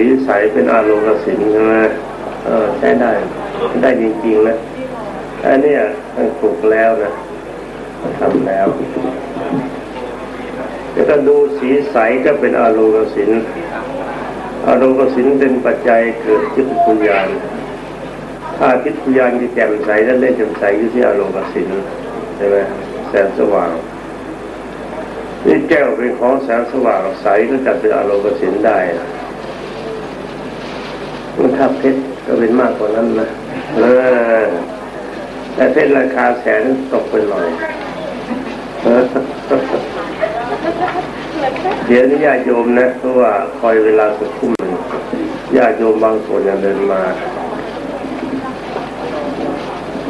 สีใสเป็นอารมณ์สินใช่ไหมเออใช้ได้ได้จริงๆนะอันนี้มันถูกแล้วนะทำแล้วแล้วก็ดูสีใสก็เป็นอารมณ์สินอารมณ์สินเป็นปัจจัยเกิดทิพยญาณถ้าทิพยญาณที่แจ่มใสแล้วเล่นแจ่มใสอยู่ที่อารมณ์สินใช่ไหมแสงสว่างนี่แก้วเป็นของแสงสว่างใสก็จัดเป็นอารมณ์สินได้ นถ้าเพชรก็เป็นมากกว่านั้นนะเออแต่เพชรราคาแสนตกไปหน่อยเออเดี๋ยวนี้ญาติโยมนะเพราะว่าคอยเวลาสักทุ่มหนึ่งญาติโยมบางส่วนยังเดินมา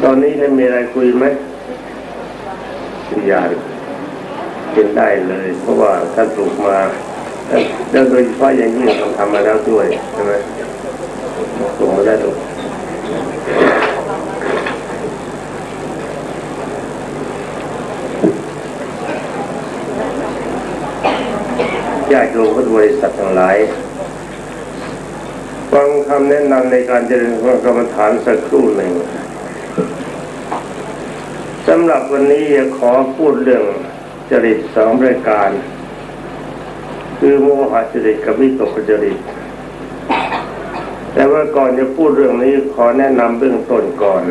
ตอนนี้ท่านมีอะไรคุยไหมญาติเป็นได้เลย เพราะว่าท่านปลูกมาแล้วโดยเฉพาะอย่างยิ่งต้องทำมาแล้วด้วยใช่ไหมป ลูกมาได้ถูกญาติโยมก็บริษัททั้งหลาย ฟังคำแนะนำในการเจริญกรรมฐานสักครู่หนึ่งสำหรับวันนี้ขอพูดเรื่องจริตสองรายการ คือโมหะจริตกับวิตกจริต ว่าก่อนจะพูดเรื่องนี้ขอแนะนำเบื้องต้นก่อน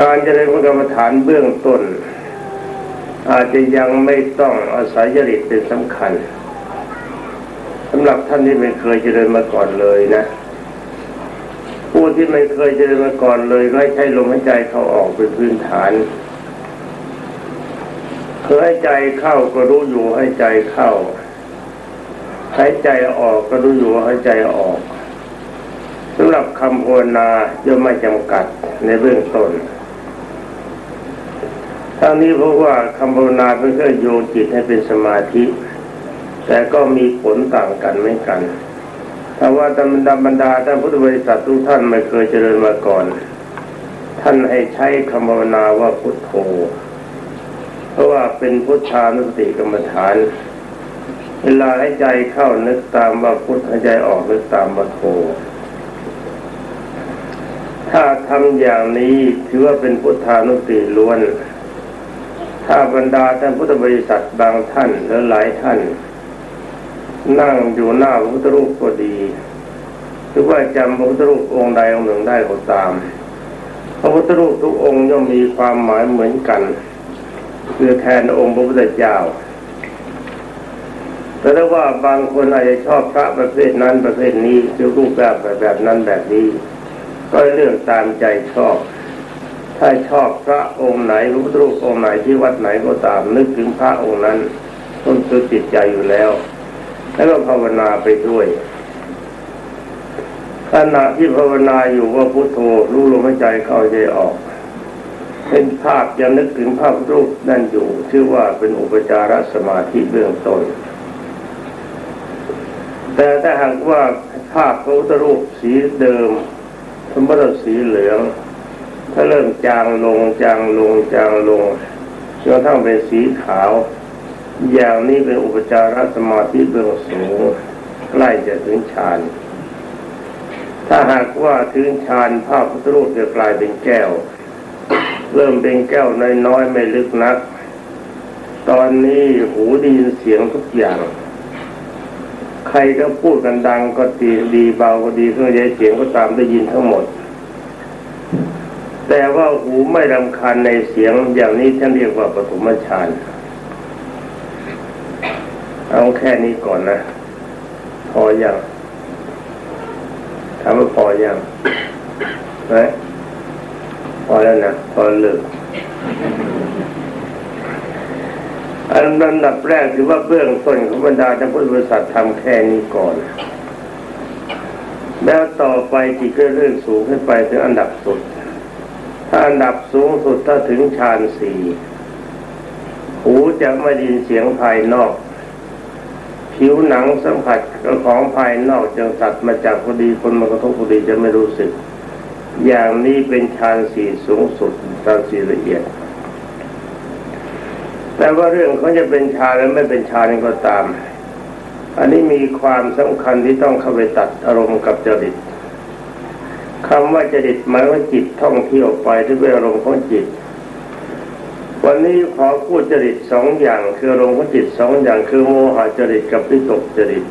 การเจริญกรรมฐานเบื้องต้น อาจจะยังไม่ต้องอาศัยจริตเป็นสำคัญสำหรับท่านที่ไม่เคยเจริญมาก่อนเลยนะผู้ที่ไม่เคยเจริญมาก่อนเลยก็ให้ใช้ลมหายใจเข้าออกเป็นพื้นฐานเคยหายใจเข้าก็รู้อยู่ให้ใจเข้า หายใจออกก็รู้อยู่ว่าหายใจออกสำหรับคำภาวนาย่อมไม่จำกัดในเบื้องต้นทั้งนี้เพราะว่าคำภาวนาเป็นเครื่องโยงจิตให้เป็นสมาธิ แต่ก็มีผลต่างกันไม่กันถ้าว่าธรรมดาบรรดาท่านพุทธบริษัททุกท่านไม่เคยเจริญมาก่อน ท่านให้ใช้คำภาวนาว่าพุทโธ เพราะว่าเป็นพุทธานุสติกรรมฐาน เวลาให้ใจเข้านึกตามว่าพุทธให้ใจออกนึกตามว่าโธถ้าทำอย่างนี้ถือว่าเป็นพุทธานุสติล้วน ถ้าบรรดาท่านพุทธบริษัทบางท่านและหลายท่าน นั่งอยู่หน้าพระพุทธรูปก็ดีหรือว่าจำพระพุทธรูปองค์ใดองค์หนึ่งได้ก็ตาม พระพุทธรูปทุกองค์ย่อมมีความหมายเหมือนกัน คือแทนองค์พระพุทธเจ้า แต่ถ้าว่าบางคนอาจจะชอบพระประเภทนั้นประเภทนี้หรือรูปแบบแบบนั้นแบบนี้ ก็เลือกตามใจชอบ ถ้าชอบพระองค์ไหนระพุทธรูปองค์ไหนที่วัดไหนก็ตามนึกถึงพระองค์นั้นต้นตัวจิตใจอยู่แล้ว แล้วก็ภาวนาไปด้วยขณะที่ภาวนาอยู่ว่าพุทโธรู้ลมหายใจเข้าใจออก เป็นภาพยังนึกถึงภาพรูปนั่นอยู่ ชื่อว่าเป็นอุปจารสมาธิเบื้องต้น แต่ถ้าหากว่าภาพพระพุทธรูปสีเดิมสมมติสีเหลืองถ้าเริ่มจางลงจางลงจางลงจนกระทั่งเป็นสีขาว อย่างนี้เป็นอุปจารสมาธิเบื้องสูงใกล้จะถึงฌานถ้าหากว่าถึงฌานภาพพุทธรูปจะกลายเป็นแก้ว เริ่มเป็นแก้วน้อยๆไม่ลึกนัก ตอนนี้หูได้ยินเสียงทุกอย่าง ใครก็พูดกันดังก็ดีดีเบาก็ดีเครื่องใช้เสียงก็ตามได้ยินทั้งหมด แต่ว่าหูไม่รำคาญในเสียงอย่างนี้ท่านเรียกว่าปฐมฌานเอาแค่นี้ก่อนนะ พออยังถามว่าพออยังไหมพอแล้วนะ พอเลิก อันลำดับแรกถือว่าเบื้องต้นของบรรดาท่านพุทธบริษัททำแค่นี้ก่อน แล้วต่อไปจิตก็เลื่อนสูงขึ้นไปถึงอันดับสุด ถ้าอันดับสูงสุดถ้าถึงฌานสี่หูจะไม่ได้ยินเสียงภายนอก ผิวหนังสัมผัสของภายนอกจังสัตว์มาจากพอดีคนมากระทบพอดีจะไม่รู้สึก อย่างนี้เป็นฌานสี่สูงสุดฌานสี่ละเอียด แต่ว่าเรื่องเขาจะเป็นฌาหรือไม่เป็นฌาเนี่ก็ตาม อันนี้มีความสำคัญที่ต้องเข้าไปตัดอารมณ์กับจริตคำว่าจริตหมายว่าจิตท่องเที่ยวไปด้วยอารมณ์ของจิต วันนี้ขอพูดจริตสองอย่าง คืออารมณ์ของจิตสองอย่างคือโมหะจริตกับวิตกจริต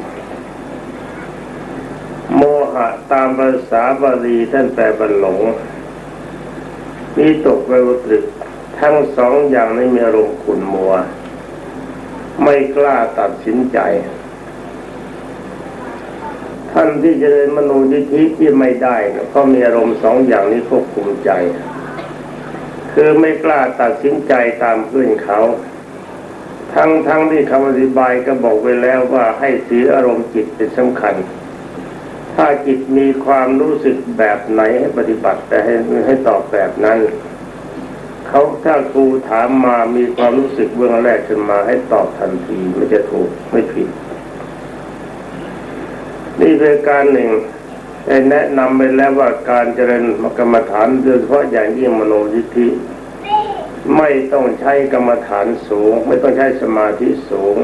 โมหะตามภาษาบาลีท่านแปลบรรหลงวิตกแปลว่าตรึก ทั้งสองอย่างนี้มีอารมณ์ขุ่นมัว ไม่กล้าตัดสินใจ ท่านที่จะเรียนมโนยิธิที่ไม่ได้ก็มีอารมณ์สองอย่างนี้ควบคุมใจ คือไม่กล้าตัดสินใจตามเพื่อนเขา ทั้งทั้งที่คำอธิบายก็บอกไว้แล้วว่าให้สีอารมณ์จิตเป็นสำคัญถ้าจิตมีความรู้สึกแบบไหนให้ปฏิบัติแต่ให้ให้ตอบแบบนั้น เขาถ้าครูถามมามีความรู้สึกเบื้องแรกขึ้นมาให้ตอบทันทีไม่จะถูกไม่ผิด นี่เป็นการหนึ่งแนะนำไปแล้วว่าการเจริญกรรมฐานโดยเฉพาะอย่างยิ่งมโนยิทธิไม่ต้องใช้กรรมฐานสูง ไม่ต้องใช้สมาธิสูง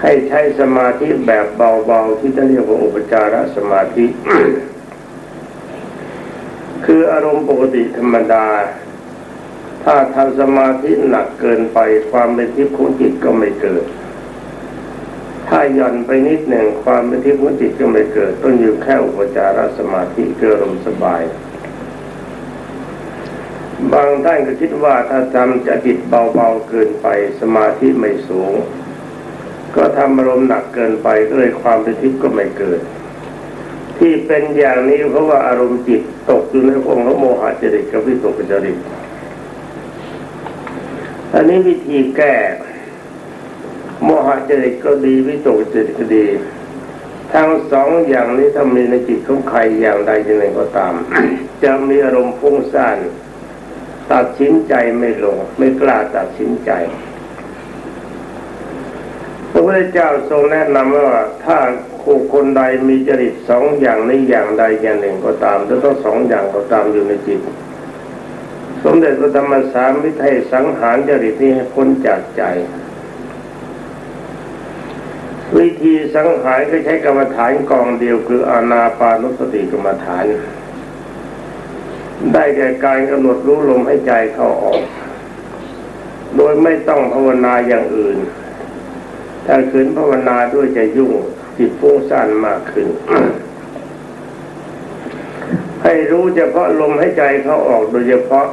ให้ใช้สมาธิแบบเบาๆที่ท่านเรียกว่าอุปจารสมาธิ คืออารมณ์ปกติธรรมดา ถ้าทำสมาธิหนักเกินไปความเป็นทิพย์ของจิตก็ไม่เกิด ถ้าหย่อนไปนิดหนึ่งความเป็นทิพย์ของจิตก็ไม่เกิด ต้องอยู่แค่อุปจารสมาธิเกิดลมสบาย บางท่านก็คิดว่าถ้าทำจะจิตเบาๆเกินไปสมาธิไม่สูง ก็ทำอารมณ์หนักเกินไปก็เลยความเป็นทิพย์ก็ไม่เกิดที่เป็นอย่างนี้เพราะว่าอารมณ์จิตตกอยู่ในองค์โมหะจริตกับวิตกจริต อันนี้วิธีแก้โมหะจริตก็ดีวิตกจริตก็ดี ทั้งสองอย่างนี้ถ้ามีในจิตของใครอย่างใดอย่างหนึ่งก็ตาม จะมีอารมณ์ฟุ้งซ่านตัดสินใจไม่ลง ไม่กล้าตัดสินใจพระพุทธเจ้าทรงแนะนำว่าถ้าคู่คนใดมีจริตสองอย่างในอย่างใดอย่างหนึ่งก็ตามแล้วต้องสองอย่างก็ตามอยู่ในจิต สมเด็จพระธรรมสามวิทยสังหารจริตนี้ให้พ้นจากใจ วิธีสังหารก็ใช้กรรมฐานกองเดียวคืออานาปานุสติกรรมฐาน ได้แก่การกำหนดรู้ลมให้ใจเข้าออก โดยไม่ต้องภาวนาอย่างอื่น ถ้าขืนภาวนาด้วยจะยุ่งจิตฟุ้งซ่านมากขึ้นให้รู้เฉพาะลมให้ใจเขาออกโดยเฉพาะ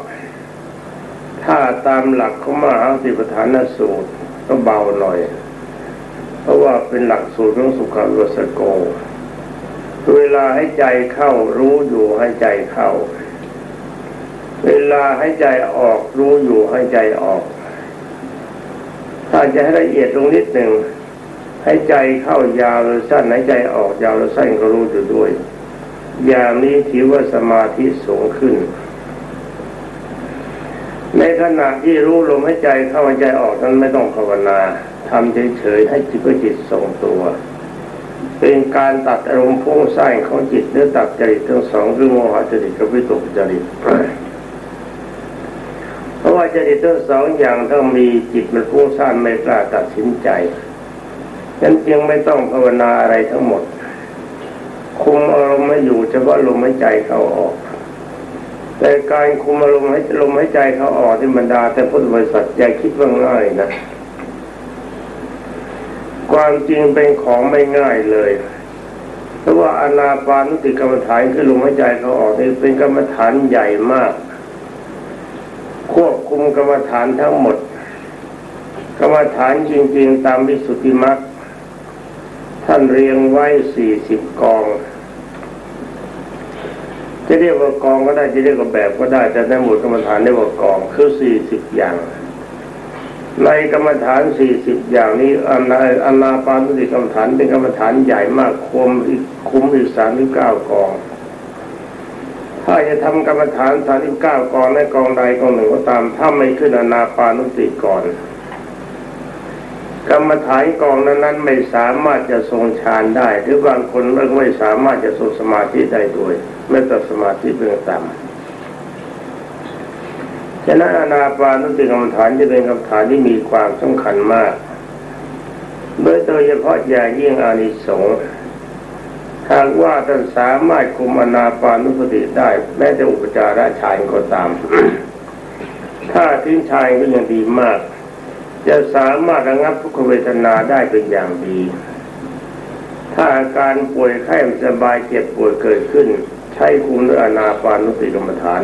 ถ้าตามหลักของมหาสิปฐานสูตรก็เบาหน่อย เพราะว่าเป็นหลักสูตรของสุขารสโก เวลาให้ใจเข้ารู้อยู่ให้ใจเข้า เวลาให้ใจออกรู้อยู่ให้ใจออก ถ้าจะให้ละเอียดลงนิดหนึ่งให้ใจเข้ายาวหรือสั้นให้ใจออกยาวหรือสั้นก็รู้อยู่ด้วย อย่างนี้ถือว่าสมาธิสูงขึ้น ในขณะที่รู้ลมหายใจเข้าหายใจออกนั้นไม่ต้องภาวนาทำเฉยๆให้จิตจิตทรงตัว เป็นการตัดอารมณ์พุ่งสร้างของจิตหรือตัดจริตทั้งสองคือโมหะจริตกับวิตกจริตเพราะว่าจริตทั้งสองอย่างต้องมีจิตมันพุ่งสร้างไม่กล้าตัดสินใจนั้นจึงไม่ต้องภาวนาอะไรทั้งหมด คุมอารมณ์ไม่อยู่เฉพาะลมหายใจเข้าออก แต่การคุมอารมณ์ให้ลมหายใจเขาออกที่บรรดา แต่พุทธบริษัทอย่าคิดว่าง่ายนะ ความจริงเป็นของไม่ง่ายเลย เพราะว่าอนาปานุติกรรมฐานคือลมหายใจเขาออกนี่เป็นกรรมฐานใหญ่มาก ควบคุมกรรมฐานทั้งหมด กรรมฐานจริง ๆ ตามวิสุทธิมรรคท่านเรียงไว้สี่สิบกอง จะเรียกว่ากองก็ได้จะเรียกว่าแบบก็ได้ แต่ในหมวดกรรมฐานเรียกว่ากองคือสี่สิบอย่าง ในกรรมฐานสี่สิบอย่างนี้อันาอนาปานสติกรรมฐานเป็นกรรมฐานใหญ่มากคุมอีกคุมอีกสามสิบเก้ากอง ถ้าจะทำกรรมฐานสามสิบเก้ากองในกองใดกองหนึ่งก็ตามถ้าไม่ขึ้นอนาปานุสติก่อนกรรมฐานกองนั้นๆไม่สามารถจะทรงฌานได้ หรือบางคนไม่สามารถจะทรงสมาธิได้ด้วย ไม่ตัดสมาธิเบื้องต่ำฉะนั้นอนาปานุสติกรรมฐานจะเป็นกรรมฐานที่มีความสำคัญมากโดยโดยเฉพาะอย่างยิ่งอานิสงส์หากว่าท่านสามารถคุมอนาปานุสติได้แม้จะอุปจาระชายก็ตาม ถ้าทิ้งชายก็ยังดีมาก จะสามารถระงับทุกขเวทนาได้เป็นอย่างดี ถ้าอาการป่วยไข้สบายเจ็บป่วยเกิดขึ้น ใช้คุมด้วยอนาปานุสติกรรมฐาน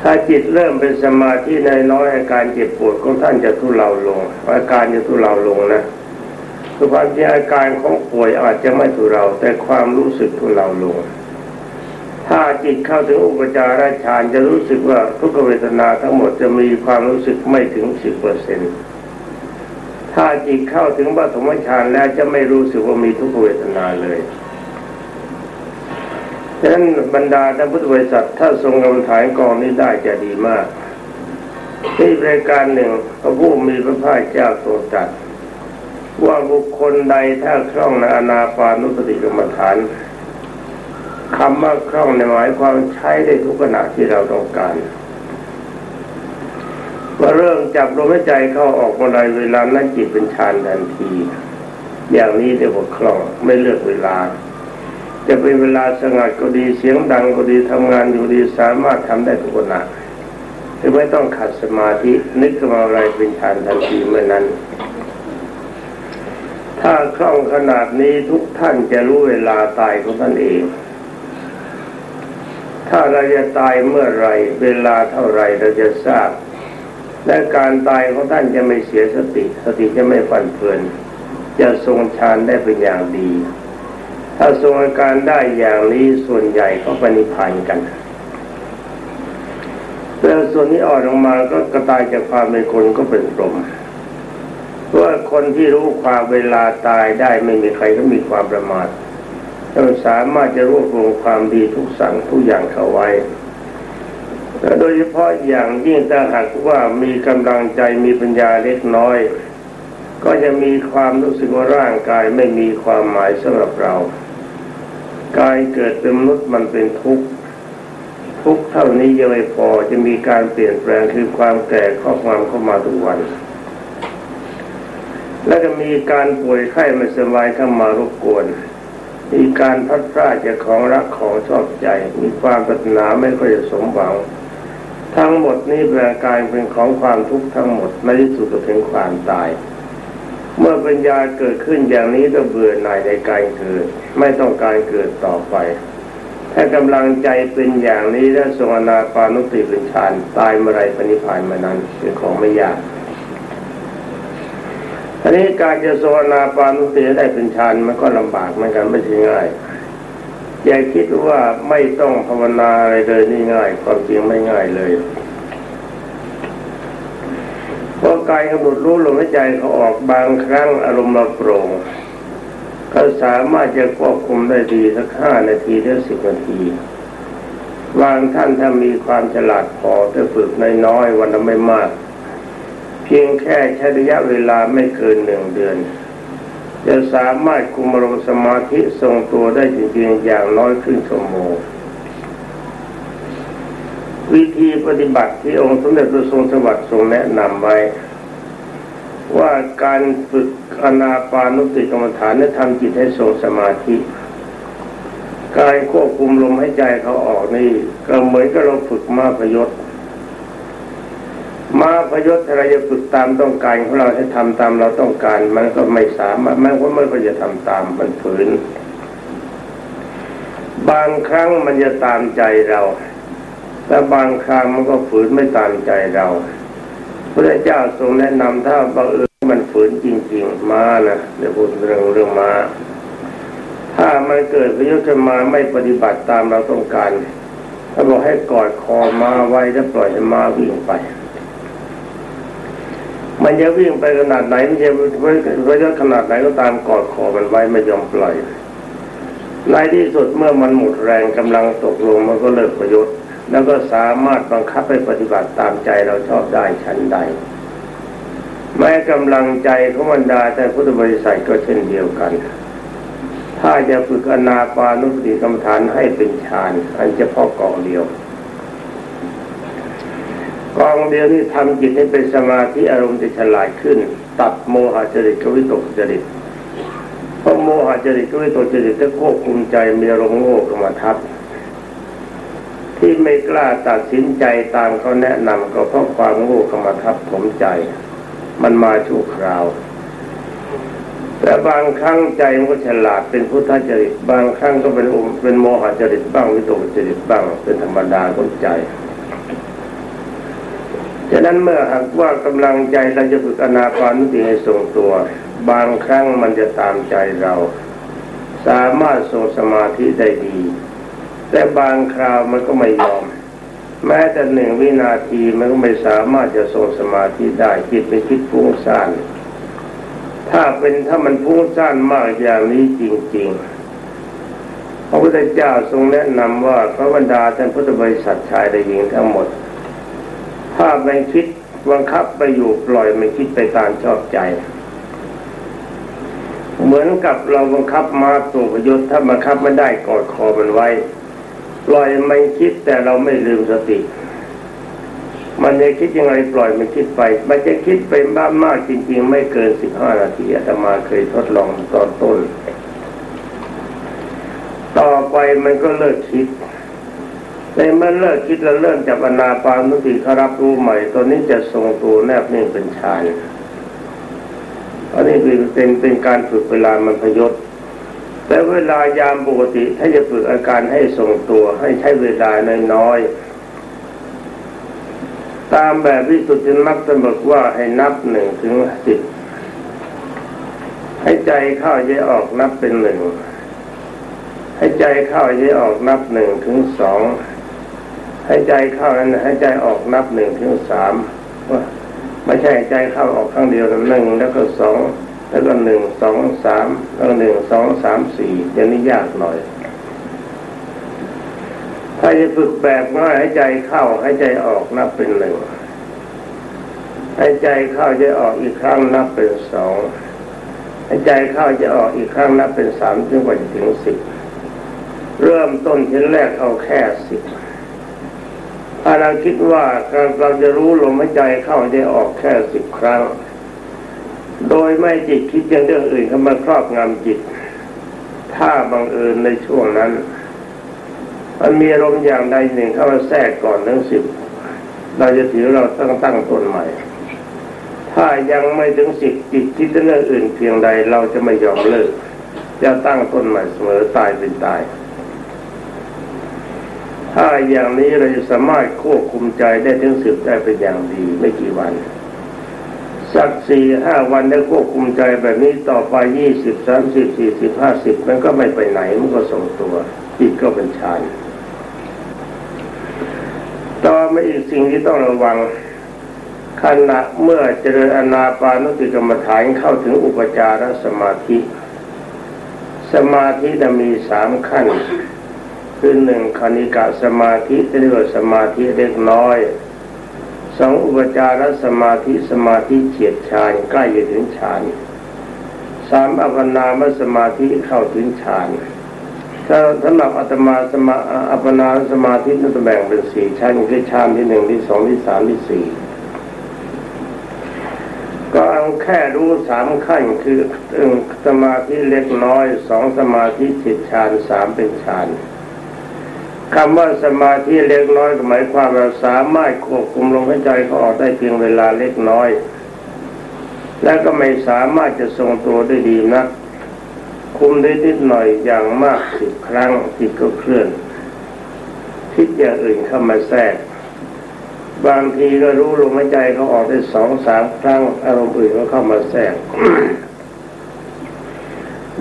ถ้าจิตเริ่มเป็นสมาธิในน้อยอาการเจ็บปวดของท่านจะทุเลาลง อาการจะทุเลาลงนะคือความจริงอาการของป่วยอาจจะไม่ทุเราแต่ความรู้สึกทุเลาลง ถ้าจิตเข้าถึงอุปจาระฌานจะรู้สึกว่าทุกเวทนาทั้งหมดจะมีความรู้สึกไม่ถึงสิบเปอร์เซ็นต์ถ้าจิตเข้าถึงปฐมฌานแล้วจะไม่รู้สึกว่ามีทุกเวทนาเลย ฉะนั้นบรรดาท่านพุทธบริษัทถ้าทรงกรรมฐานกองนี้ได้จะดีมากที่รายการหนึ่งพระผู้มีพระภาคเจ้าทรงตรัสว่าบุคคลใดถ้าคล่องในอนาปานุสติกรรมฐานคำว่าคล่องในหมายความใช้ได้ทุกขณะที่เราต้องการมาเริ่มจับลมหายใจเข้าออกเมื่อไรเวลานั้นจิตเป็นฌานทันที อย่างนี้เรียกว่าคล่องไม่เลือกเวลา จะเป็นเวลาสงัดก็ดีเสียงดังก็ดีทำงานอยู่ดีสามารถทำได้ทุกขณะคือไม่ต้องขัดสมาธินึกมาอะไรเป็นฌานทันทีเมื่อนั้น ถ้าคล่องขนาดนี้ทุกท่านจะรู้เวลาตายของท่านเอง ถ้าเราจะตายเมื่อไรเวลาเท่าไรเราจะทราบ และการตายของท่านจะไม่เสียสติ สติจะไม่ฟันเฟือนจะทรงฌานได้เป็นอย่างดี ถ้าทรงอาการได้อย่างนี้ส่วนใหญ่ก็ปณิพันธ์กันแต่ส่วนนี้อ่อนลงมาก็กระตายจากความเป็นคนก็เป็นพรหมเพราะว่าคนที่รู้ความเวลาตายได้ไม่มีใครก็มีความประมาทเราสามารถจะรวบรวมความดีทุกสั่งทุกอย่างเข้าไว้และโดยเฉพาะอย่างยิ่งถ้าหากว่ามีกำลังใจมีปัญญาเล็กน้อย ก็จะมีความรู้สึกว่าร่างกายไม่มีความหมายสำหรับเรากายเกิดเป็นมนุษย์มันเป็นทุกข์ทุกข์เท่านี้ยังไม่พอจะมีการเปลี่ยนแปลงคือความแก่ข้อความเข้ามาทุกวัน และก็มีการป่วยไข้ไม่สบายเข้ามารบกวน มีการพัดพลาดจากของรักของชอบใจ มีความปรารถนาไม่ค่อยจะสมหวัง ทั้งหมดนี้แปลงกายเป็นของความทุกข์ทั้งหมดไม่ที่สุดก็ถึงความตาย ปัญญาเกิดขึ้นอย่างนี้ก็เบื่อหน่ายในการเกิด ไม่ต้องการเกิดต่อไป ถ้ากำลังใจเป็นอย่างนี้แล้วทรงอนาปานุติเป็นฌานตายเมื่อไรปณิพานมานั้นเป็นของไม่ยากอันนี้การจะทรงนาปานุติได้เป็นฌานมันก็ลำบากเหมือนกันไม่ใช่ง่ายอย่าคิดว่าไม่ต้องภาวนาอะไรเลยนี่ง่ายความจริงไม่ง่ายเลย กายกำหนดรู้ลมหายใจเขาออกบางครั้งอารมณ์เราโปร่งก็สามารถจะควบคุมได้ดีสักห้านาทีหรือสิบนาทีบางท่านถ้ามีความฉลาดพอจะฝึกน้อยๆวันละไม่มาก เพียงแค่ใช้ระยะเวลาไม่เกินหนึ่งเดือน จะสามารถคุมอารมณ์สมาธิทรงตัวได้จริงๆอย่างน้อยครึ่งชั่วโมงวิธีปฏิบัติที่องค์สมเด็จพระทรงสวัสดิ์ทรงแนะนำไว้ ว่าการฝึกอนาปานุติกรรมฐานและทำจิตให้ทรงสมาธิ การควบคุมลมหายใจเขาออกนี่ก็เหมือนกับเราฝึกมาพยศมาพยศอะไรจะฝึกตามต้องการของเราให้ทำตามเราต้องการ มันก็ไม่สามารถมันก็ไม่ก็จะทำตามมันฝืน บางครั้งมันจะตามใจเรา แต่บางครั้งมันก็ฝืนไม่ตามใจเรา พระเจ้าทรงแนะนำถ้าบังเอิญมันฝืนจริง ๆ มานะเดี๋ยวพูดเรื่องเรื่องมาถ้ามันเกิดพยุทธมาไม่ปฏิบัติตามเราต้องการถ้าบอกให้กอดคอมาไว้แล้วปล่อยให้มาวิ่งไป มันจะวิ่งไปขนาดไหนมันจะระยะขนาดไหนก็ตามกอดคอมันไว้ไม่ยอมปล่อยในที่สุดเมื่อมันหมดแรงกำลังตกลงมันก็เลิกประโยชน์ แล้วก็สามารถบังคับให้ปฏิบัติตามใจเราชอบได้ชั้นใด แม้กำลังใจของบรรดาแต่พุทธบริษัทก็เช่นเดียวกัน ถ้าจะฝึกอนาปานุสติกรรมฐานให้เป็นฌานอันเฉพาะกองเดียว กองเดียวที่ทำจิตให้เป็นสมาธิอารมณ์จะฉลาดขึ้น ตัดโมหะจริตกวิตกจริตเพราะโมหะจริตกับวิตกจริตถ้าควบคุมใจมีอารมณ์โง่เข้ามาทับ ที่ไม่กล้าตัดสินใจตามเขาแนะนำก็เพราะความโง่เข้ามาทับถมใจ มันมาชั่วคราว แต่บางครั้งใจมันก็ฉลาดเป็นพุทธจริตบางครั้งก็เป็นอุมเป็นโมหจริตบ้างวิตกจริตบ้างเป็นธรรมดาของใจฉะนั้นเมื่อหากว่ากำลังใจเราจะฝึกอนาปานุติให้ทรงตัว บางครั้งมันจะตามใจเรา สามารถทรงสมาธิได้ดี แต่บางคราวมันก็ไม่ยอม แม้แต่หนึ่งวินาทีมันก็ไม่สามารถจะทรงสมาธิได้จิตไปคิดฟุ้งซ่านถ้าเป็นถ้ามันฟุ้งซ่านมากอย่างนี้จริง ๆ พระพุทธเจ้าทรงแนะนำว่าพระบรรดาท่านพุทธบริษัทชายและหญิงทั้งหมด ถ้าไม่คิดบังคับไปอยู่ปล่อยไม่คิดไปตามชอบใจ เหมือนกับเราบังคับมาตัวพยศถ้าบังคับไม่ได้กอดคอมันไว้ ปล่อยมันคิดแต่เราไม่ลืมสติ มันจะคิดยังไงปล่อยมันคิดไป มันจะคิดไปบ้ามากจริง ๆ ไม่เกินสิบห้านาทีอาตมาเคยทดลองตอนต้น ต่อไปมันก็เลิกคิดในเมื่อเลิกคิดแล้วเริ่มจับอนาปานุสติเขารับรู้ใหม่ตอนนี้จะทรงตัวแนบนิ่งเป็นฌานอันนี้เป็นเป็นการฝึกเวลามันพยศ แต่เวลายามปกติถ้าจะฝึกอาการให้ทรงตัวให้ใช้เวลาน้อยๆตามแบบวิสุทธิมักจะบอกว่าให้นับหนึ่งถึงสิบให้ใจเข้าใจออกนับเป็นหนึ่งให้ใจเข้าใจออกนับหนึ่งถึงสองให้ใจเข้านั้นให้ใจออกนับหนึ่งถึงสามไม่ใช่ใจเข้าออกครั้งเดียวหนึ่งแล้วก็สอง แล้วก็หนึ่งสองสามแล้วก็หนึ่งสองสามสี่อย่างนี้ยากหน่อย ถ้าจะฝึกแบบง่ายให้ใจเข้าให้ใจออกนับเป็นหนึ่งให้ใจเข้าใจออกอีกครั้งนับเป็นสองให้ใจเข้าจะออกอีกครั้งนับเป็นสามจนกว่าจะถึงสิบเริ่มต้นทีแรกเอาแค่สิบถ้าเราคิดว่าเราจะรู้ลมหายใจเข้าใจออกแค่สิบครั้ง โดยไม่จิตคิดย่างเรื่องอื่นเข้ามาครอบงำจิต ถ้าบังเอิญในช่วงนั้น มันมีอารมณ์อย่างใดหนึ่งเข้ามาแทรกก่อนทั้งสิบเราจะถือเราต้องตั้งต้นใหม่ ถ้ายังไม่ถึงสิบจิตคิดเรื่องอื่นเพียงใดเราจะไม่ยอมเลิกจะตั้งต้นใหม่เสมอตายเป็นตาย ถ้าอย่างนี้เราจะสามารถควบคุมใจได้ถึงสิบได้เป็นอย่างดีไม่กี่วัน สักสี่ห้าวันได้ควบคุมใจแบบนี้ต่อไปยี่สิบสามสิบสี่สิบห้าสิบมันก็ไม่ไปไหนมันก็ทรงตัวจิตก็เป็นฌานต่อมาอีกสิ่งที่ต้องระวังขณะเมื่อเจริญอนาปานุสติกรรมฐานเข้าถึงอุปจารสมาธิ สมาธิจะมีสามขั้น คือหนึ่งคณิกะสมาธิเรียกว่าสมาธิเล็กน้อย องอุปจารสมาธิสมาธิเฉียดฌานใกล้จะถึงฌานสามอัปนามสมาธิเข้าถึงฌานถ้าสำหรับอัตมาสมาอัปนาสมาธินั้นจะแบ่งเป็นสี่ชั้นคือฌานที่หนึ่งที่สองที่สามที่สี่ก็เอาแค่รู้สามขั้นคือหนึ่งสมาธิเล็กน้อยสองสมาธิจิตฌานสามเป็นฌาน คำว่าสมาธิเล็กน้อยหมายความเราสามารถควบคุมลมหายใจเขาออกได้เพียงเวลาเล็กน้อย และก็ไม่สามารถจะทรงตัวได้ดีนักคุมได้นิดหน่อยอย่างมากสิบครั้งจิตก็เคลื่อนคิดอย่างอื่นเข้ามาแทรก บางทีก็รู้ลมหายใจเขาออกได้สองสามครั้งอารมณ์อื่นก็เข้ามาแทรก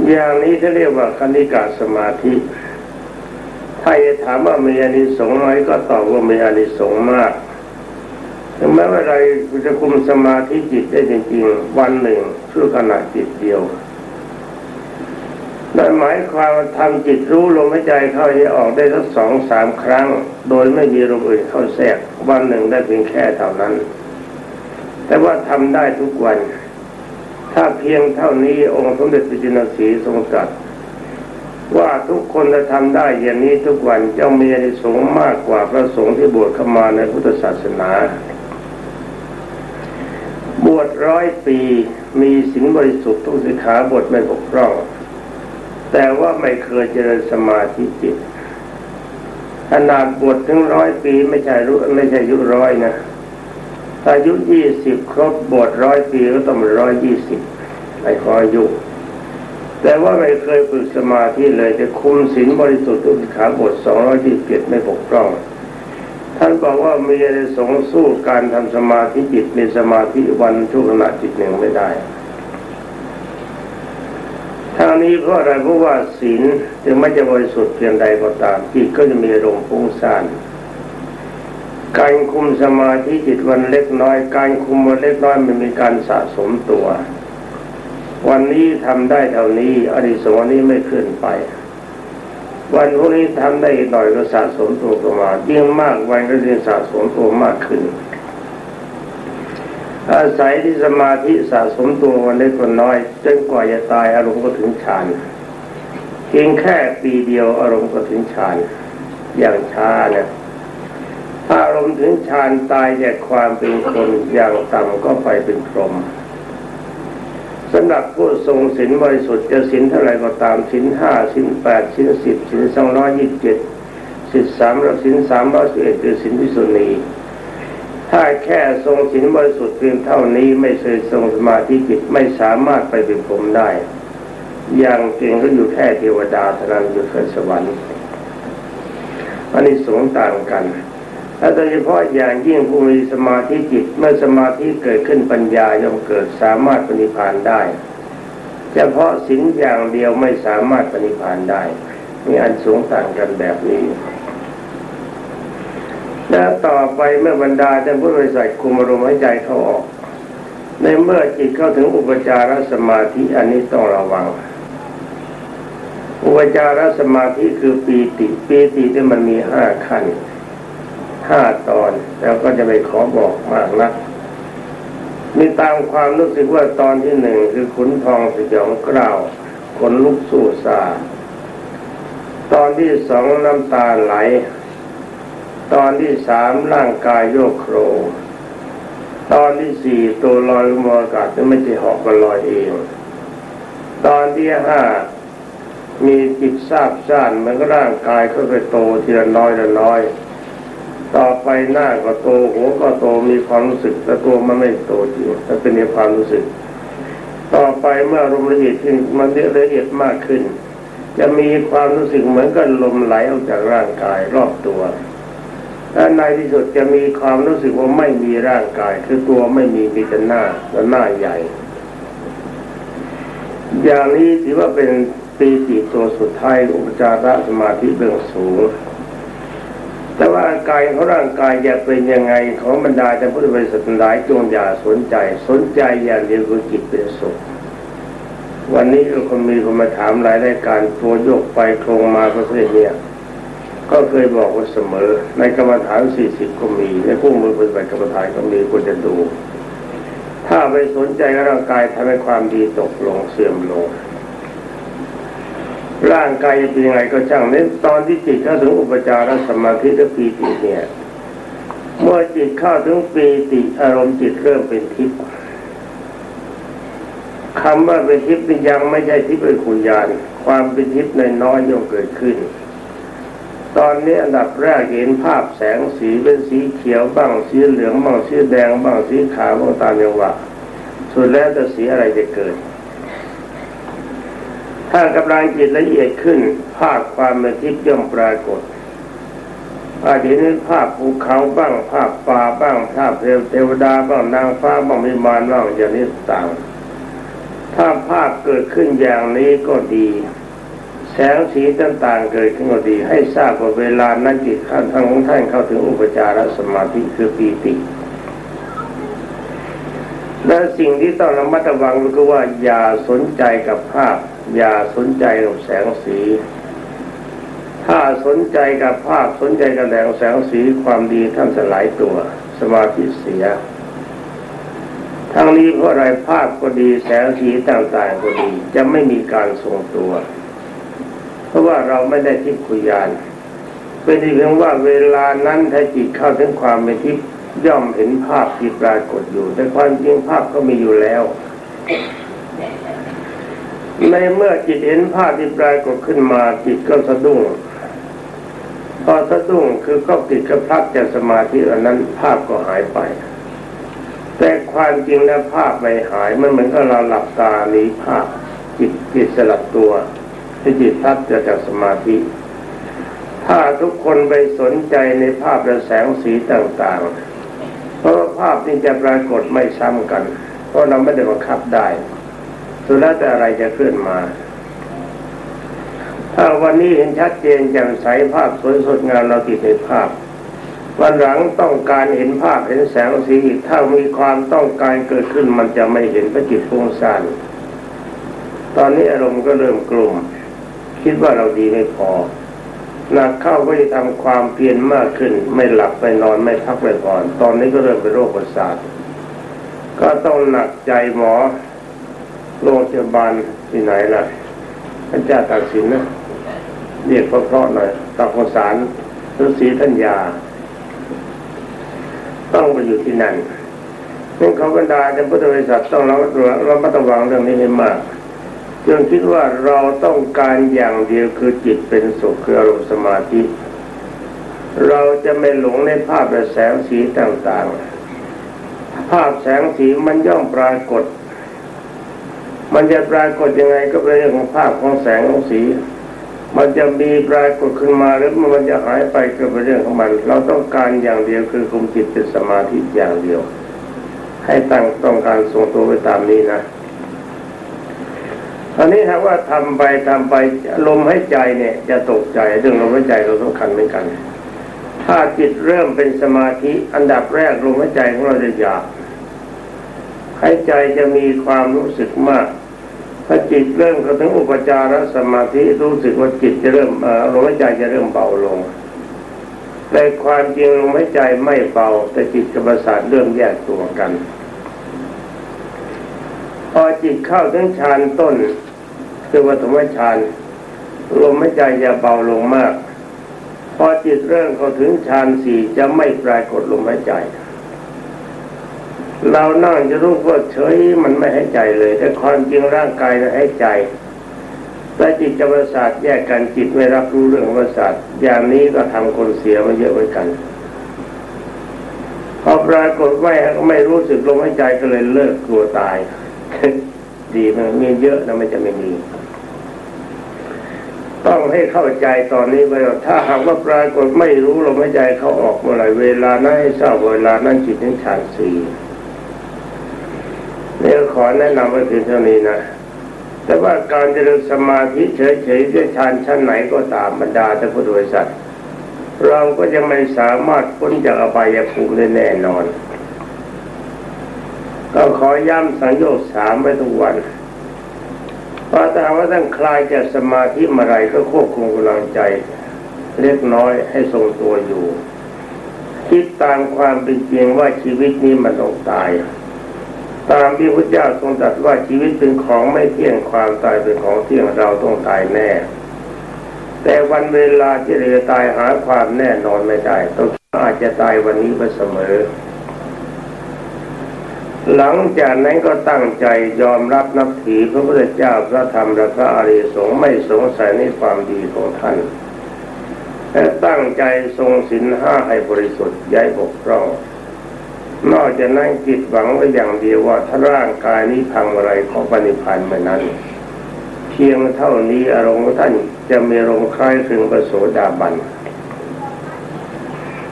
อย่างนี้เขาเรียกว่าคณิกาสมาธิ ถ้าจะถามว่ามีอานิสงส์ไหมก็ตอบว่ามีอานิสงส์มากถึงแม้ว่าเราจะคุมสมาธิจิตได้จริงๆ วันหนึ่งชั่วขณะจิตเดียวนั่นหมายความว่าทำจิตรู้ลมหายใจเข้าใจออกได้สักสองสามครั้ง โดยไม่มีลมอื่นเข้าแทรกวันหนึ่งได้เพียงแค่เท่านั้น แต่ว่าทำได้ทุกวัน ถ้าเพียงเท่านี้องค์สมเด็จพระจินสีทรงตรัส ว่าทุกคนจะทำได้อย่างนี้ทุกวันจะมีอนิสงส์มากกว่าพระสงฆ์ที่บวชเข้ามาในพุทธศาสนา บวชร้อยปีมีศีลบริสุทธิ์ทุกสิขาบทไม่บกพร่อง แต่ว่าไม่เคยเจริญสมาธิจิตขนาดบวชถึงร้อยปีไม่ใช่รู้ไม่ใช่อายุร้อยนะอายุยี่สิบครบบวชร้อยปีก็ต้องร้อยยี่สิบไอ้ขออายุ แต่ว่าไม่เคยฝึกสมาธิเลยจะคุมศีลบริสุทธิ์ทุกขาบทสองร้อยยี่สิบเจ็ดไม่บกพร่อง ท่านบอกว่ามีอะไรสงสู้การทำสมาธิจิตมีสมาธิวันชั่วขณะจิตหนึ่งไม่ได้ทางนี้เพราะอะไรเพราะว่าศีลถึงไม่จะบริสุทธิ์เพียงใดก็ตามจิตก็จะมีอารมณ์ฟุ้งซ่านการคุมสมาธิจิตวันเล็กน้อย การคุมวันเล็กน้อยมันมีการสะสมตัว วันนี้ทำได้เท่านี้อดีสงฆ์นี้ไม่ขึ้นไป วันพรุ่งนี้ทำได้อีกหน่อยก็สะสมตัวประมาณยิ่งมากวันก็ยิ่งสะสมตัวมากขึ้น อาศัยที่สมาธิสะสมตัววันเล็กวันน้อยจนกว่าจะตายอารมณ์ก็ถึงฌานเพียงแค่ปีเดียวอารมณ์ก็ถึงฌานอย่างช้าเนี่ยถ้าอารมณ์ถึงฌานตายจากความเป็นคนอย่างต่ำก็ไปเป็นพรหม สำหรับผู้ทรงศีลบริสุทธิ์จะศีลเท่าไรก็ตามศีลห้าศีลแปดศีลสิบศีลสองร้อยยี่สิบเจ็ดศีลสามร้อยศีลสามร้อยสิบเอ็ดคือศีลพิสุนีถ้าแค่ทรงศีลบริสุทธิ์เพียงเท่านี้ไม่เคยทรงสมาธิจิตไม่สามารถไปเป็นพรหมได้ อย่างเก่งก็อยู่แค่เทวดาเท่านั้นอยู่แค่สวรรค์อันนี้สงต่างกัน และโดยเฉพาะอย่างยิ่งผู้มีสมาธิจิตเมื่อสมาธิเกิดขึ้นปัญญาย่อมเกิดสามารถปฏิพานได้เฉพาะสินอย่างเดียวไม่สามารถปฏิพานได้มีอันสูงต่างกันแบบนี้และต่อไปเมื่อบรรดาท่านผู้บริสัทคุมอารมณ์หายใจเข้าออก ในเมื่อจิตเข้าถึงอุปจารสมาธิอันนี้ต้องระวัง อุปจารสมาธิคือปีติปีติที่มันมีห้าขั้น ห้าตอน แล้วก็จะไปขอบอกมากนักมีตามความรู้สึกว่าตอนที่หนึ่งคือขุนทองสยองกล้าวขนลุกสู้ซาตอนที่สองน้ำตาไหล ตอนที่สามร่างกายโยกโคร ตอนที่สี่ตัวลอยมอากาศไม่ใช่หอกมันลอยเอง ตอนที่ห้ามีจิตทราบซ่านมันก็ร่างกายก็ไปโตทีละน้อยละน้อย ต่อไปหน้าก็โตหัวก็โตมีความรู้สึกแต่ตัวมันไม่โตจริงแต่เป็นในความรู้สึก ต่อไปเมื่อลมละเอียดขึ้นมันละเอียดมากขึ้น จะมีความรู้สึกเหมือนกับลมไหลออกจากร่างกายรอบตัวและในที่สุดจะมีความรู้สึกว่าไม่มีร่างกาย คือตัวไม่มีมีแต่หน้าและหน้าใหญ่ อย่างนี้ถือว่าเป็นปีติตัวสุดท้ายอุปจารสมาธิเบื้องสูง แต่ว่าอาการของร่างกายจะเป็นยังไงของบรรดาจะพุทธบริษัทหลายจงอย่าสนใจสนใจอย่างเดียวคือจิตเป็นสุขวันนี้คนมีคนมาถามหลายรายการตัวโยกไปโครงมาประเภทเนี้ยก็เคยบอกว่าเสมอ ในกรรมฐานสี่สิบก็มีในผู้มือปฏิบัติกรรมฐานก็มีควรจะดู ถ้าไปสนใจร่างกายทำให้ความดีตกลงเสื่อมลง ร่างกายเป็นยังไงก็ช่างเน้นตอนที่จิตเข้าถึงอุปจารสมาธิและปีติเนี่ยเมื่อจิตเข้าถึงปีติอารมณ์จิตเริ่มเป็นทิพย์คำว่าเป็นทิพย์ยังไม่ใช่ทิพย์เป็นขุญญาณความเป็นทิพย์ในน้อยย่อมเกิดขึ้น ตอนนี้อันดับแรกเห็นภาพแสงสีเป็นสีเขียวบ้างสีเหลืองบ้างสีแดงบ้างสีขาวบ้างตามจังหวะสุดแล้วจะสีอะไรจะเกิด ถ้ากำลังจิตละเอียดขึ้น ภาพความเป็นทิพย์ย่อมปรากฏอาจจะเห็นภาพภูเขาบ้างภาพป่าบ้างภาพเทวดาบ้างนางฟ้าบ้างมีมารบ้างอย่างนี้ต่าง ถ้าภาพเกิดขึ้นอย่างนี้ก็ดี แสงสีต่างๆเกิดขึ้นก็ดี ให้ทราบว่าเวลานั้นจิตข้าทางของท่านเข้าถึงอุปจารสมาธิคือปีติและสิ่งที่ต้องระมัดระวังก็คือว่าอย่าสนใจกับภาพ อย่าสนใจกับแสงสี ถ้าสนใจกับภาพสนใจกับแสงแสงสีความดีท่านสลายตัว สมาธิเสีย ทั้งนี้เพราะอะไรภาพก็ดีแสงสีต่างๆก็ดีจะไม่มีการทรงตัว เพราะว่าเราไม่ได้ทิพย์คุยานเป็นที่เพียงว่าเวลานั้นถ้าจิตเข้าถึงความเป็นทิพย์ย่อมเห็นภาพที่ปรากฏอยู่ แต่ความจริงภาพก็มีอยู่แล้ว ในเมื่อจิตเห็นภาพที่ปรากฏขึ้นมาจิตก็สะดุ้งพอสะดุ้งคือก็ติดกระพลักจากสมาธิอันนั้นภาพก็หายไป แต่ความจริงแล้วภาพไม่หายมันเหมือนกับเราหลับตาหนีภาพจิตจิตสลับตัวให้จิตพัดจากสมาธิ ถ้าทุกคนไปสนใจในภาพและแสงสีต่างๆ เพราะภาพนี้จะปรากฏไม่ซ้ำกัน เพราะเราไม่ได้บังคับได้ สุดแล้วแต่อะไรจะเคลื่อนมา ถ้าวันนี้เห็นชัดเจนแจ่มใสภาพสวยสดงามเราติดในภาพ วันหลังต้องการเห็นภาพเห็นแสงสีอีกถ้ามีความต้องการเกิดขึ้นมันจะไม่เห็นพระจิตฟุ้งซ่านตอนนี้อารมณ์ก็เริ่มกลุ่ม คิดว่าเราดีไม่พอหนักเข้าก็จะทำความเพียรมากขึ้น ไม่หลับไม่นอนไม่พักไม่ผ่อนตอนนี้ก็เริ่มเป็นโรคประสาทก็ต้องหนักใจหมอ โรงพยาบาลที่ไหนล่ะท่านเจ้าตากสินนะเรียกเพราะๆหน่อยตักสารฤาษีท่านยา ต้องไปอยู่ที่นั่นนั่นเขาบรรดาในพุทธบริษัทต้องเราเราไม่ต้องวางเรื่องนี้ให้มากจนคิดว่าเราต้องการอย่างเดียวคือจิตเป็นสุขคืออารมณ์สมาธิ เราจะไม่หลงในภาพและแสงสีต่างๆ ภาพแสงสีมันย่อมปรากฏ มันจะปรากฏยังไงก็เป็นเรื่องของภาพของแสงของสี มันจะมีปรากฏขึ้นมาหรือมันจะหายไปก็เป็นเรื่องของมัน เราต้องการอย่างเดียวคือคุมจิตเป็นสมาธิอย่างเดียว ให้ตั้งต้องการทรงตัวไปตามนี้นะตอนนี้ถ้าว่าทำไปทำไปลมให้ใจเนี่ยจะตกใจเรื่องลมหายใจเราสำคัญเหมือนกัน ถ้าจิตเริ่มเป็นสมาธิอันดับแรกลมหายใจของเราจะหยาบหายใจจะมีความรู้สึกมาก ถ้าจิตเริ่มเข้าถึงอุปจารสมาธิรู้สึกว่าจิตจะเริ่มลมหายใจจะเริ่มเบาลงแต่ความจริงลมหายใจไม่เบา แต่จิตกับประสาทเริ่มแยกตัวกันพอจิตเข้าถึงฌานต้นคือวัฏมฌานลมหายใจจะเบาลงมาก พอจิตเริ่มเข้าถึงฌานสี่จะไม่ปรากฏลมหายใจ เรานั่งจะรู้ว่าเฉยมันไม่ให้ใจเลย แต่ความจริงร่างกายจะให้ใจแต่จิตกับประสาทแยกกันจิตไม่รับรู้เรื่องประสาทอย่างนี้ก็ทำคนเสียมาเยอะเหมือนกันพอปรากฏไม่ไม่รู้สึกลมหายใจก็เลยเลิกกลัวตาย ดีมันมีเยอะนะมันจะไม่มีต้องให้เข้าใจตอนนี้ไว้ว่าถ้าหากว่าปรากฏไม่รู้ลมหายใจเขาออกเมื่อไหร่เวลานั้นให้ทราบเวลานั้นจิตนั้นฌานสี่ นี่ขอแนะนำไว้เพียงเท่านี้นะ แต่ว่าการเจริญสมาธิเฉยๆด้วยฌานชั้นไหนก็ตามบรรดาท่านผู้บริสัทเราก็ยังไม่สามารถพ้นจากอบายภูมิได้แน่นอน ก็ขอย้ำสังโยชน์สามไว้ทุกวันพอถ้าว่าตั้งคลายจากสมาธิมาไรก็ควบคุมกำลังใจ เล็กน้อยให้ทรงตัวอยู่ คิดตามความเป็นจริงว่าชีวิตนี้มันต้องตาย ตามที่พระเจ้าทรงตรัสว่าชีวิตเป็นของไม่เที่ยงความตายเป็นของเที่ยงเราต้องตายแน่ แต่วันเวลาที่เราจะตายหาความแน่นอนไม่ได้ต้องอาจจะตายวันนี้ไปเสมอ หลังจากนั้นก็ตั้งใจยอมรับนับถือพระพุทธเจ้าพระธรรมและพระอริยสงฆ์ไม่สงสัยในความดีของท่านและตั้งใจทรงศีลห้าให้บริสุทธิ์ย้ายบกพร่อง นอกจากนั้นจิตหวังไว้อย่างเดียวว่าถ้าร่างกายนี้พังอะไรของปณิพันธ์เมื่อนั้น เพียงเท่านี้อารมณ์ท่านจะมีอารมณ์คล้ายคลึงประโสดาบัน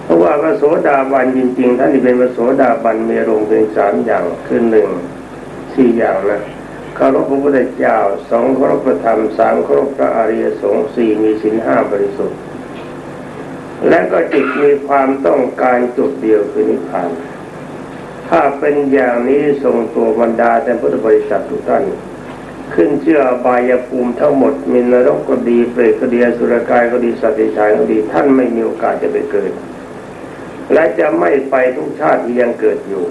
เพราะว่าพระโสดาบันจริง ๆ ท่านที่เป็นพระโสดาบันมีรงเป็นสามอย่างคือหนึ่งสี่อย่างนะคารพพระพุทธเจ้าสองเคารพระธรรมสามเคารพพระอริยสงฆ์สี่มีสินห้าบริสุทธิ์และก็จิตมีความต้องการจุดเดียวคือนิพพาน ถ้าเป็นอย่างนี้ทรงตัวบรรดาแต่พุทธบริษัททุกท่าน ขึ้นเชื่อบายภูมิทั้งหมดมีนรกก็ดีเปรตก็ดีสุรกายก็ดีสัตว์ชายก็ดีท่านไม่มีโอกาสจะไปเกิด และจะไม่ไปทุกชาติที่ยังเกิดอยู่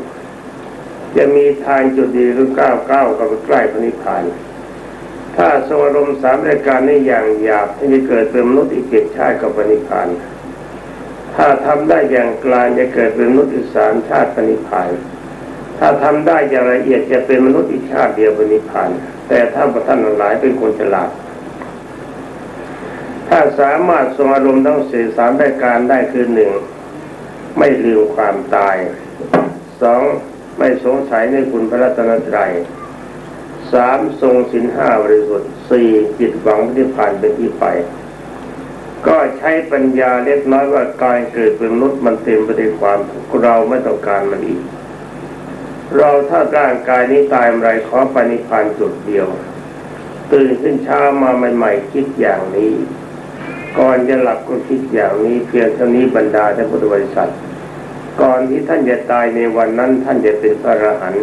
จะมีทางจุดดีหรือก้าวก้าวกับใกล้พระนิพพานถ้าทรงอารมณ์สามรายการในอย่างหยาบที่จะเกิดเป็นมนุษย์อีกเจ็ดชาติกับพระนิพพาน ถ้าทำได้อย่างกลางจะเกิดเป็นมนุษย์อีกสามชาติพระนิพพานถ้าทำได้อย่างละเอียดจะเป็นมนุษย์อีกชาติเดียวบนนิพพานแต่ถ้าท่านทั้งหลายเป็นคนฉลาด ถ้าสามารถทรงอารมณ์ทั้งสี่สามรายการได้คือหนึ่งไม่ลืมความตายสองไม่สงสัยในคุณพระรัตนตรัยสามทรงสินห้าบริสุทธิ์สี่จิตหวังนิพพานเป็นที่ไป ก็ใช้ปัญญาเล็กน้อยว่าการเกิดเป็นมนุษย์มันเต็มไปด้วยความทุกข์เราไม่ต้องการมันอีก เราถ้าร่างกายนี้ตายไรขอปณิพานจุดเดียว ตื่นขึ้นเช้ามาใหม่ๆคิดอย่างนี้ ก่อนจะหลับก็คิดอย่างนี้ เพียงเท่านี้บรรดาท่านพุทธบริษัท ก่อนที่ท่านจะตายในวันนั้นท่านจะเป็นพระอรหันต์